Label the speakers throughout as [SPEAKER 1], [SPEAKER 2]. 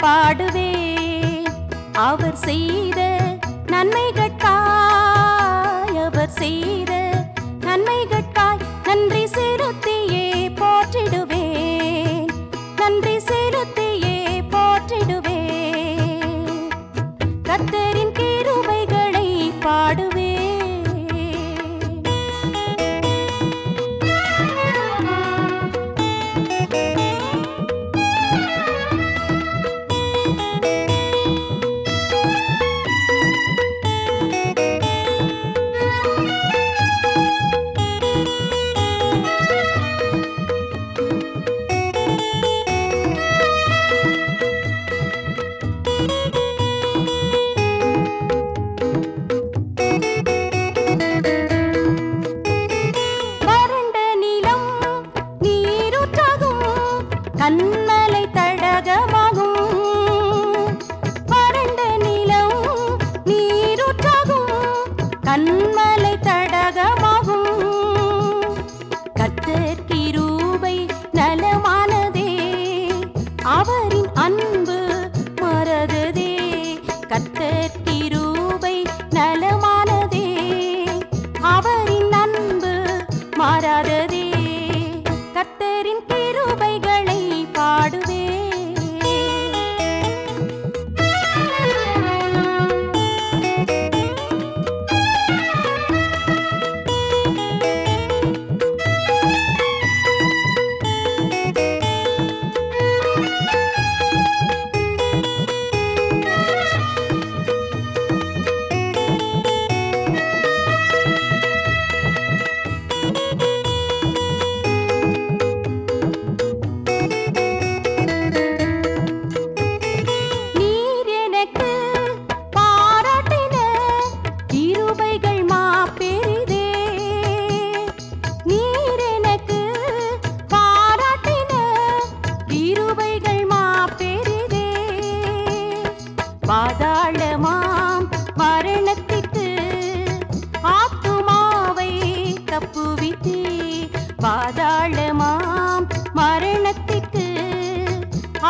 [SPEAKER 1] பாடுவேன். அவர் செய்த நன்மைகள் அவள் பாதாளமாம் மரணத்திற்கு. ஆத்துமாவை தப்புவித்து பாதாளமாம் மரணத்திற்கு.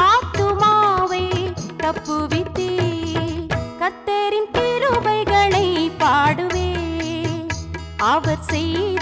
[SPEAKER 1] ஆத்துமாவை தப்புவித்து கத்தரின் திருவைகளை பாடுவே அவர் செய்த